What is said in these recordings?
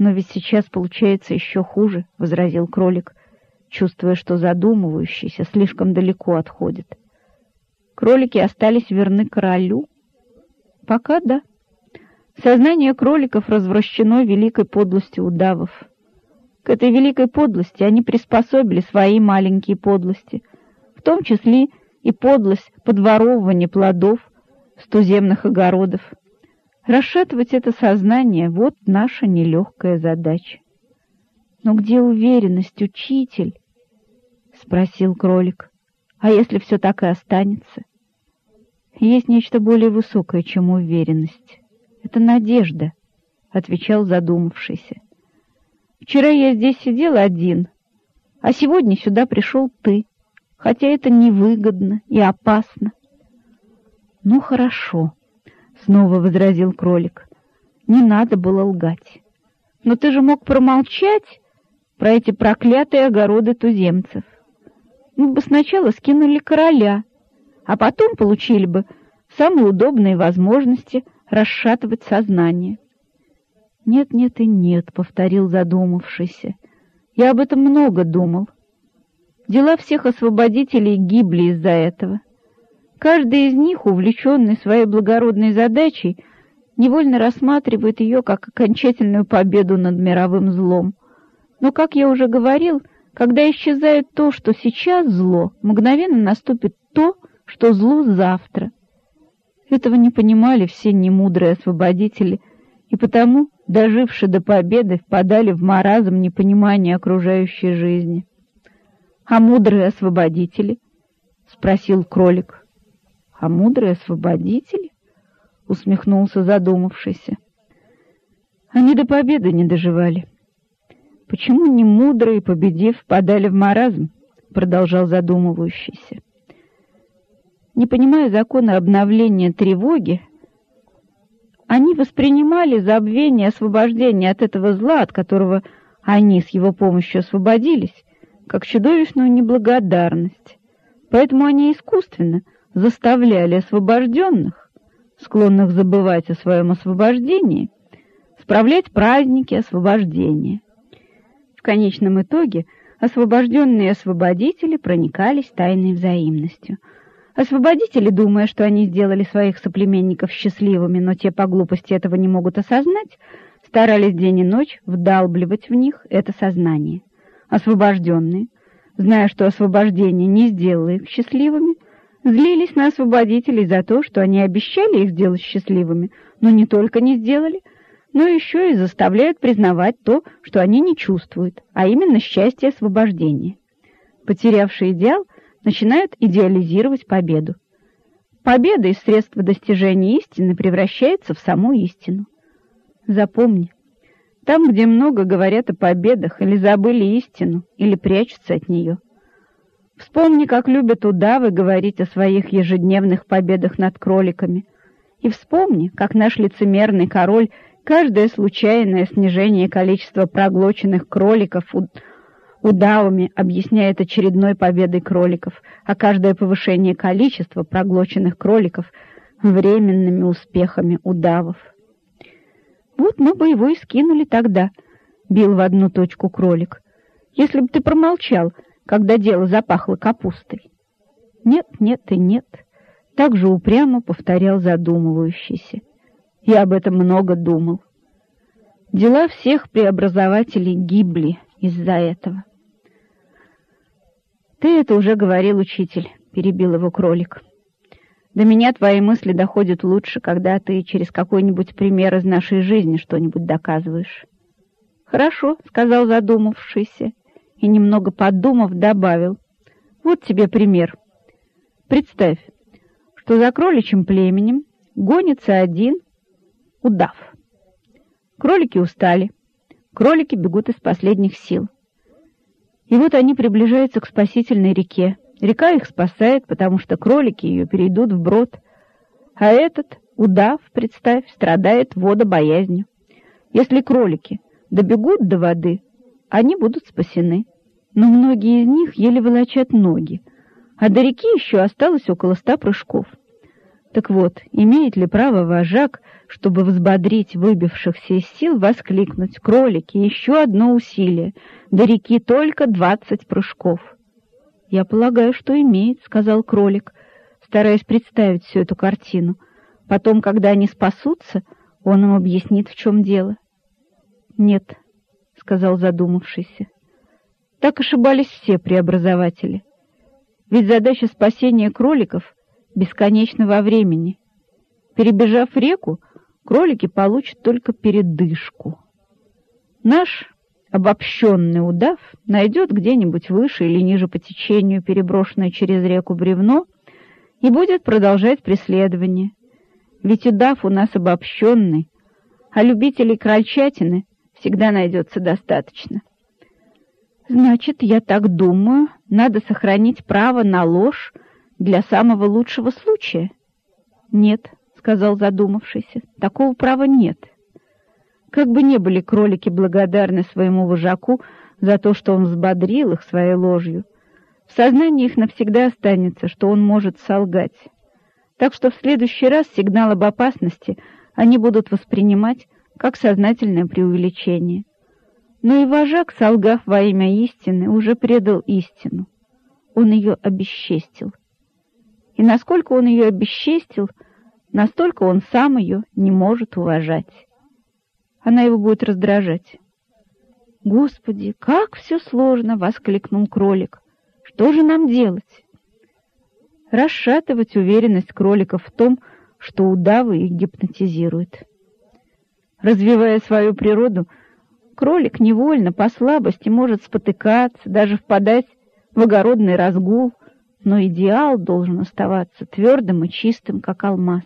Но ведь сейчас получается еще хуже, — возразил кролик, чувствуя, что задумывающийся слишком далеко отходит. Кролики остались верны королю? Пока да. Сознание кроликов развращено великой подлостью удавов. К этой великой подлости они приспособили свои маленькие подлости, в том числе и подлость подворовывания плодов с туземных огородов. Расшатывать это сознание — вот наша нелегкая задача. «Но где уверенность, учитель?» — спросил кролик. «А если все так и останется?» «Есть нечто более высокое, чем уверенность. Это надежда», — отвечал задумавшийся. «Вчера я здесь сидел один, а сегодня сюда пришел ты, хотя это невыгодно и опасно». «Ну, хорошо», — снова возразил кролик. «Не надо было лгать. Но ты же мог промолчать про эти проклятые огороды туземцев. Мы бы сначала скинули короля, а потом получили бы самые удобные возможности расшатывать сознание». «Нет, нет и нет», — повторил задумавшийся. «Я об этом много думал. Дела всех освободителей гибли из-за этого». Каждый из них, увлеченный своей благородной задачей, невольно рассматривает ее как окончательную победу над мировым злом. Но, как я уже говорил, когда исчезает то, что сейчас зло, мгновенно наступит то, что зло завтра. Этого не понимали все немудрые освободители, и потому, дожившие до победы, впадали в маразм непонимания окружающей жизни. — А мудрые освободители? — спросил кролик. А мудрые освободители? Усмехнулся задумавшийся. Они до победы не доживали. Почему не мудрые, победив, подали в маразм? Продолжал задумывающийся. Не понимая закона обновления тревоги, они воспринимали забвение освобождения от этого зла, от которого они с его помощью освободились, как чудовищную неблагодарность. Поэтому они искусственно — заставляли освобожденных, склонных забывать о своем освобождении, справлять праздники освобождения. В конечном итоге освобожденные освободители проникались тайной взаимностью. Освободители, думая, что они сделали своих соплеменников счастливыми, но те по глупости этого не могут осознать, старались день и ночь вдалбливать в них это сознание. Освобожденные, зная, что освобождение не сделало их счастливыми, злились на освободителей за то, что они обещали их сделать счастливыми, но не только не сделали, но еще и заставляют признавать то, что они не чувствуют, а именно счастье освобождения. Потерявший идеал начинают идеализировать победу. Победа из средства достижения истины превращается в саму истину. Запомни, там, где много говорят о победах, или забыли истину, или прячутся от нее – Вспомни, как любят удавы говорить о своих ежедневных победах над кроликами. И вспомни, как наш лицемерный король каждое случайное снижение количества проглоченных кроликов удавами объясняет очередной победой кроликов, а каждое повышение количества проглоченных кроликов — временными успехами удавов. «Вот мы бы его и скинули тогда», — бил в одну точку кролик. «Если бы ты промолчал», — когда дело запахло капустой. Нет, нет и нет, так же упрямо повторял задумывающийся. Я об этом много думал. Дела всех преобразователей гибли из-за этого. «Ты это уже говорил, учитель», — перебил его кролик. «До меня твои мысли доходят лучше, когда ты через какой-нибудь пример из нашей жизни что-нибудь доказываешь». «Хорошо», — сказал задумавшийся и, немного подумав, добавил. Вот тебе пример. Представь, что за кроличьим племенем гонится один удав. Кролики устали, кролики бегут из последних сил. И вот они приближаются к спасительной реке. Река их спасает, потому что кролики ее перейдут вброд. А этот, удав, представь, страдает водобоязнью. Если кролики добегут до воды, они будут спасены. Но многие из них еле волочат ноги, а до реки еще осталось около ста прыжков. Так вот, имеет ли право вожак, чтобы взбодрить выбившихся из сил, воскликнуть «Кролики, еще одно усилие! До реки только двадцать прыжков!» «Я полагаю, что имеет», — сказал кролик, стараясь представить всю эту картину. «Потом, когда они спасутся, он им объяснит, в чем дело». «Нет», — сказал задумавшийся. Так ошибались все преобразователи. Ведь задача спасения кроликов бесконечна во времени. Перебежав реку, кролики получат только передышку. Наш обобщенный удав найдет где-нибудь выше или ниже по течению переброшенное через реку бревно и будет продолжать преследование. Ведь удав у нас обобщенный, а любителей крольчатины всегда найдется достаточно. Значит, я так думаю, надо сохранить право на ложь для самого лучшего случая. Нет, сказал задумавшийся, такого права нет. Как бы не были кролики благодарны своему вожаку за то, что он взбодрил их своей ложью, в сознании их навсегда останется, что он может солгать. Так что в следующий раз сигнал об опасности они будут воспринимать как сознательное преувеличение. Но и вожак, солгав во имя истины, уже предал истину. Он ее обесчестил. И насколько он ее обесчестил, настолько он сам ее не может уважать. Она его будет раздражать. «Господи, как все сложно!» — воскликнул кролик. «Что же нам делать?» Расшатывать уверенность кроликов в том, что удавы их гипнотизируют. Развивая свою природу, Кролик невольно, по слабости, может спотыкаться, даже впадать в огородный разгул, но идеал должен оставаться твердым и чистым, как алмаз.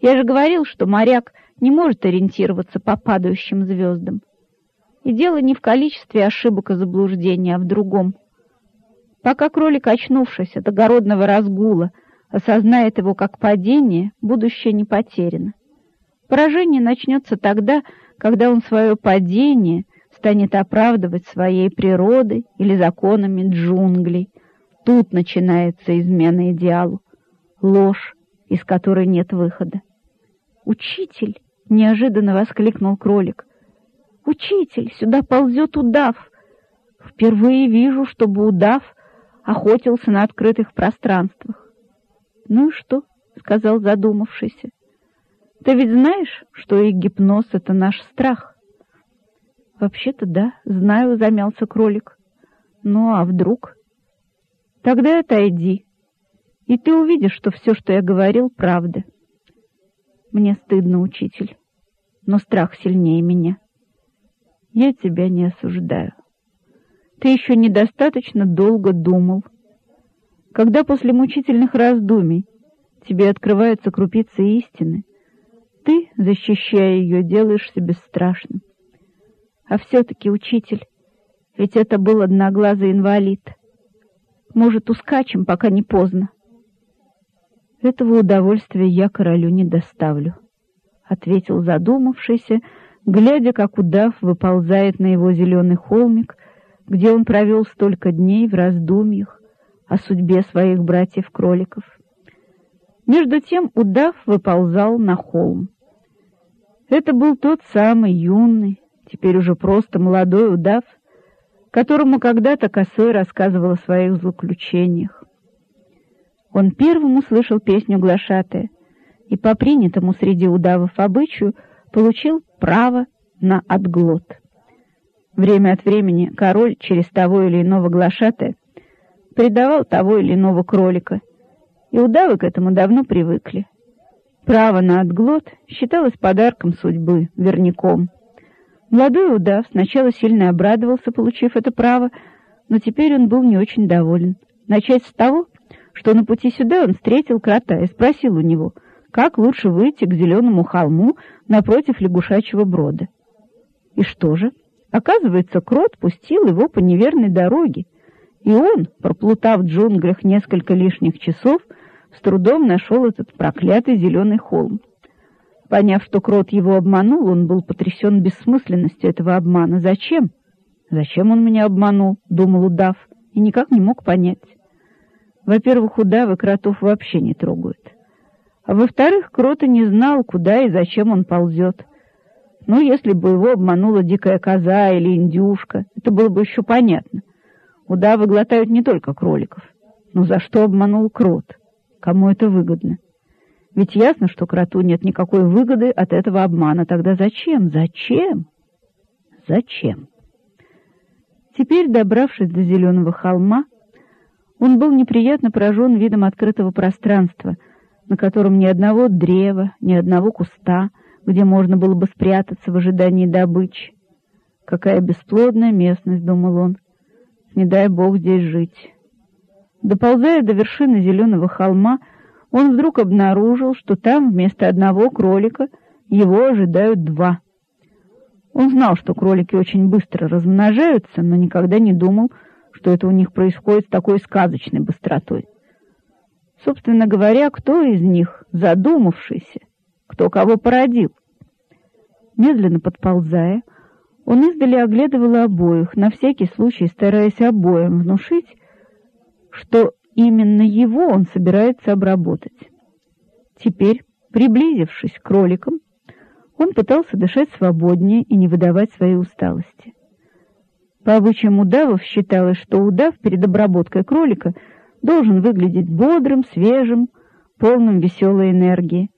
Я же говорил, что моряк не может ориентироваться по падающим звездам. И дело не в количестве ошибок и заблуждений, а в другом. Пока кролик, очнувшись от огородного разгула, осознает его как падение, будущее не потеряно. Поражение начнется тогда, когда он свое падение станет оправдывать своей природой или законами джунглей. Тут начинается измена идеалу, ложь, из которой нет выхода. «Учитель!» — неожиданно воскликнул кролик. «Учитель, сюда ползет удав! Впервые вижу, чтобы удав охотился на открытых пространствах». «Ну и что?» — сказал задумавшийся. Ты ведь знаешь, что и гипноз — это наш страх? Вообще-то да, знаю, замялся кролик. Ну, а вдруг? Тогда отойди, и ты увидишь, что все, что я говорил, правда. Мне стыдно, учитель, но страх сильнее меня. Я тебя не осуждаю. Ты еще недостаточно долго думал. Когда после мучительных раздумий тебе открываются крупицы истины, защищая ее, делаешься бесстрашным. А все-таки, учитель, ведь это был одноглазый инвалид. Может, ускачем, пока не поздно? Этого удовольствия я королю не доставлю, — ответил задумавшийся, глядя, как удав выползает на его зеленый холмик, где он провел столько дней в раздумьях о судьбе своих братьев-кроликов. Между тем удав выползал на холм. Это был тот самый юный, теперь уже просто молодой удав, которому когда-то Косой рассказывал о своих злоключениях. Он первым услышал песню глашатая и по принятому среди удавов обычаю получил право на отглот. Время от времени король через того или иного глашатая предавал того или иного кролика, и удавы к этому давно привыкли. Право на отглот считалось подарком судьбы, верняком. Молодой удав сначала сильно обрадовался, получив это право, но теперь он был не очень доволен. Начать с того, что на пути сюда он встретил крота и спросил у него, как лучше выйти к зеленому холму напротив лягушачьего брода. И что же? Оказывается, крот пустил его по неверной дороге, и он, проплутав в джунглях несколько лишних часов, с трудом нашел этот проклятый зеленый холм. Поняв, что Крот его обманул, он был потрясен бессмысленностью этого обмана. «Зачем? Зачем он меня обманул?» — думал удав, и никак не мог понять. Во-первых, удавы кротов вообще не трогают. А во-вторых, Крота не знал, куда и зачем он ползет. Ну, если бы его обманула дикая коза или индюшка, это было бы еще понятно. Удавы глотают не только кроликов. Но за что обманул крот? Кому это выгодно? Ведь ясно, что кроту нет никакой выгоды от этого обмана. Тогда зачем? Зачем? Зачем? Теперь, добравшись до зеленого холма, он был неприятно поражен видом открытого пространства, на котором ни одного древа, ни одного куста, где можно было бы спрятаться в ожидании добычи. Какая бесплодная местность, думал он. Не дай бог здесь жить. Доползая до вершины зеленого холма, он вдруг обнаружил, что там вместо одного кролика его ожидают два. Он знал, что кролики очень быстро размножаются, но никогда не думал, что это у них происходит с такой сказочной быстротой. Собственно говоря, кто из них задумавшийся, кто кого породил? Медленно подползая, он издали оглядывал обоих, на всякий случай стараясь обоим внушить, что именно его он собирается обработать. Теперь, приблизившись к кроликам, он пытался дышать свободнее и не выдавать своей усталости. По обычаям удавов считалось, что удав перед обработкой кролика должен выглядеть бодрым, свежим, полным веселой энергии.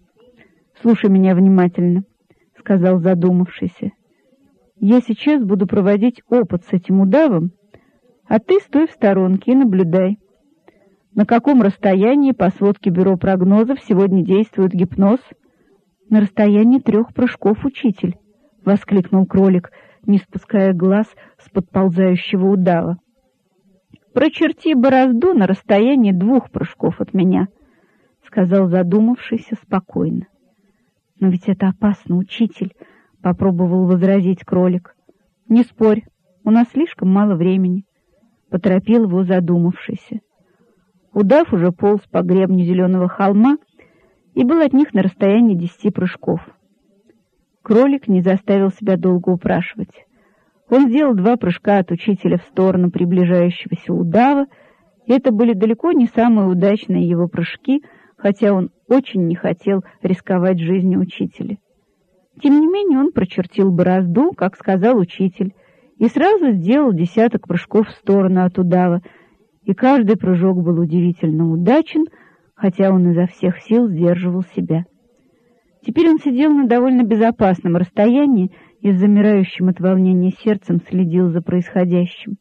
«Слушай меня внимательно», — сказал задумавшийся. «Я сейчас буду проводить опыт с этим удавом, а ты стой в сторонке и наблюдай. На каком расстоянии по сводке бюро прогнозов сегодня действует гипноз? На расстоянии трех прыжков, учитель, — воскликнул кролик, не спуская глаз с подползающего удава. Прочерти борозду на расстоянии двух прыжков от меня, — сказал задумавшийся спокойно. Но ведь это опасно, учитель, — попробовал возразить кролик. Не спорь, у нас слишком мало времени, — поторопил его задумавшийся. Удав уже полз по гребню зеленого холма и был от них на расстоянии десяти прыжков. Кролик не заставил себя долго упрашивать. Он сделал два прыжка от учителя в сторону приближающегося удава, и это были далеко не самые удачные его прыжки, хотя он очень не хотел рисковать жизнью учителя. Тем не менее он прочертил борозду, как сказал учитель, и сразу сделал десяток прыжков в сторону от удава, и каждый прыжок был удивительно удачен, хотя он изо всех сил сдерживал себя. Теперь он сидел на довольно безопасном расстоянии и с замирающим от волнения сердцем следил за происходящим.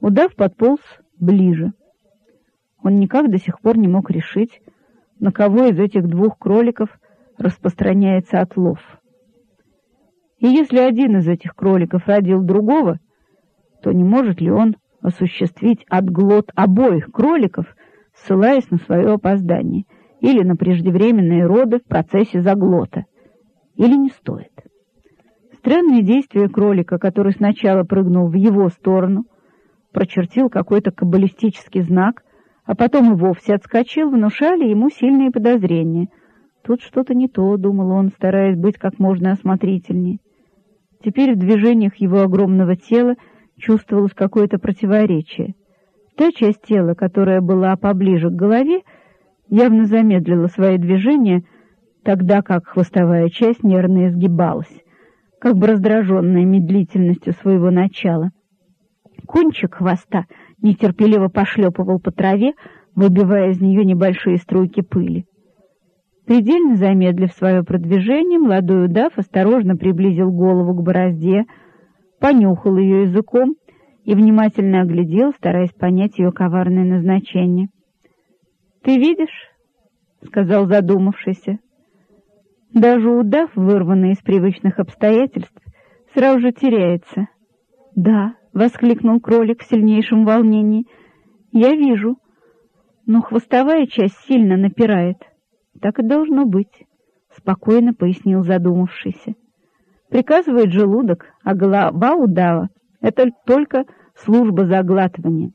Удав подполз ближе. Он никак до сих пор не мог решить, на кого из этих двух кроликов распространяется отлов. И если один из этих кроликов родил другого, то не может ли он осуществить отглот обоих кроликов, ссылаясь на свое опоздание, или на преждевременные роды в процессе заглота, или не стоит. Странные действия кролика, который сначала прыгнул в его сторону, прочертил какой-то каббалистический знак, а потом и вовсе отскочил, внушали ему сильные подозрения. Тут что-то не то, думал он, стараясь быть как можно осмотрительнее. Теперь в движениях его огромного тела чувствовалось какое-то противоречие. Та часть тела, которая была поближе к голове, явно замедлила свои движения, тогда как хвостовая часть нервно изгибалась, как бы раздраженная медлительностью своего начала. Кончик хвоста нетерпеливо пошлепывал по траве, выбивая из нее небольшие струйки пыли. Предельно замедлив свое продвижение, молодой удав осторожно приблизил голову к борозде, понюхал ее языком и внимательно оглядел, стараясь понять ее коварное назначение. — Ты видишь? — сказал задумавшийся. Даже удав, вырванный из привычных обстоятельств, сразу же теряется. — Да, — воскликнул кролик в сильнейшем волнении, — я вижу, но хвостовая часть сильно напирает. — Так и должно быть, — спокойно пояснил задумавшийся. Приказывает желудок, а голова удава — это только служба заглатывания.